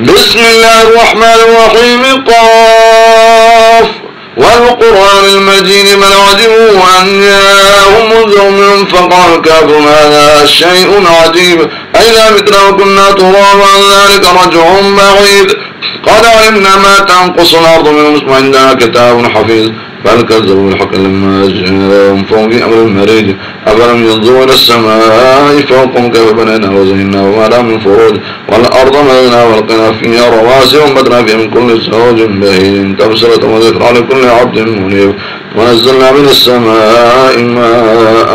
بسم الله الرحمن الرحيم. قاف والقرآن المجيد من عجبوا أن جاءهم منذر منهم فقال كافر هذا شيء عجيب. أئذا متنا وكنا ترابا ذلك رجع بعيد. قد علمنا ما تنقص الأرض منهم وعندنا كتاب حفيظ بل كذبوا بالحق لما جاءهم فهم في أمر مريج أفلم ينظروا إلى السماء فوقهم كيف بنينا وزينا وما لها من فروج. والأرض مدنا والقنا فيها رواسي وأنبتنا فيها من كل زوج بهيج. تبصرة وذكرى لكل عبد منيب. ونزلنا من السماء ماء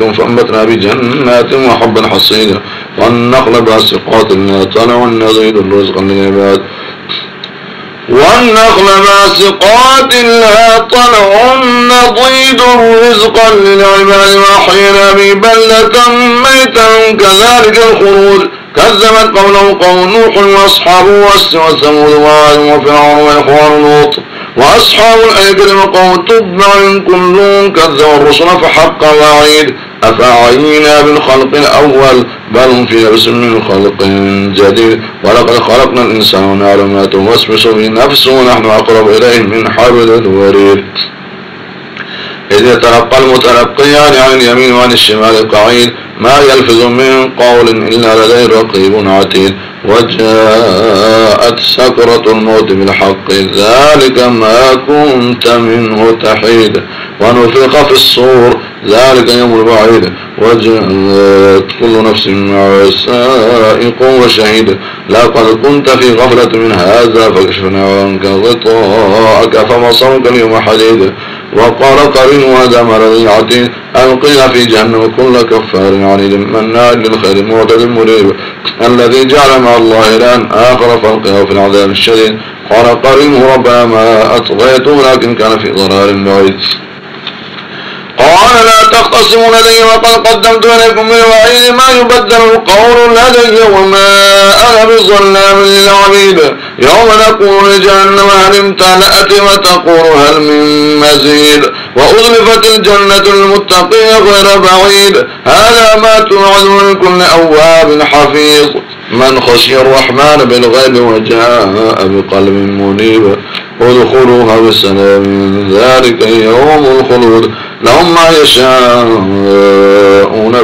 مباركا فأنبتنا بجنات وحبا حصيدا والنخل باسقات لا طلع نزيد الرزق للعباد والنخل باسقات لا طلع نضيد رزقا للعباد وأحينا به بلة ميتا كذلك الخروج. كذبت قوله قوم نوح واصحاب الرس وثمود وعاد وفرعون وإخوان لوط. وأصحاب الايكه وقوم تبع كل كذب الرسل فحق وعيد افعينا بالخلق الأول؟ بل في لبس من خلق جديد. ولقد خلقنا الإنسان ونعلم ما توسوس به نفسه ونحن أقرب إليه من حبل الوريد. إذ يتلقى المتلقيان عن اليمين وعن الشمال قعيد. ما يلفظ من قول إلا لديه رقيب عتيد. وجاءت سكرة الموت بالحق. ذلك ما كنت منه تحيد. ونفخ في الصور. ذلك يوم البعيد. وجاءت كل نفس مع سائق وشهيد. لقد كنت في غفلة من هذا فكشفنا عنك غطاءك فبصرك اليوم حديد. وقال قرين وهذا مرضي عتيد ألقينا في جهنم كل كفار عنيد. مناع للخير معتد مريب. الذي جعل مع الله الآن آخر فالقاه في العذاب الشديد. قال قرينه ربنا ما أطغيته لكن كان في ضلال بعيد. قال لا تختصموا لدي وقد قدمت إليكم بالوعيد ما يبدل القول لدي وما أنا بظلام للعبيد يوم نقول لجهنم هل امتلأت وتقول هل من مزيد؟ وأغلفت الجنة للمتقين غير بعيد. هذا ما توعدون لكل أواب حفيظ. من خشي الرحمن بالغيب وجاء بقلب منيب. ادخلوها بسلام. ذلك يوم الخلود. لهم ما يشاءون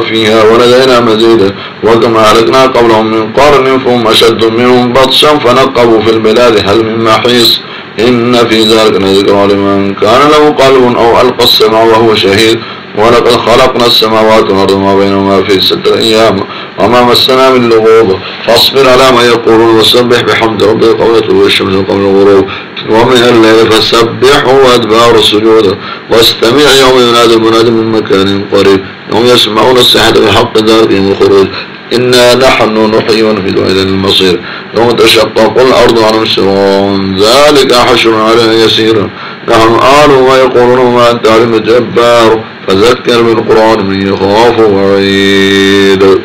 فيها ولدينا مزيد. وكما أهلكنا قبلهم من قرن فهم أشد منهم بطشا فنقبوا في البلاد. هل من محيص؟ إن في ذلك لذكرى لمن كان له قلب أو ألقى السمع وهو شهيد. ولقد خلقنا السماوات والأرض وما بينهما في ستة أيام وما مسنا من لغوب. فاصبر على ما يقولون وسبح بحمد ربك قبل طلوع الشمس وقبل الغروب. ومن الليل فسبحه وأدبار السجود. واستمع يوم ينادي المنادي من مكان قريب. يوم يسمعون السحر بحق ذلك الخروج. إنا نحن نحيي ونفيد إلى المصير. يوم تشقق الأرض عن سرون ذلك حشر عليه يسير. نحن آل ويقولون ما أنت علم جبار فذكر بالقرآن من يخاف وعيد.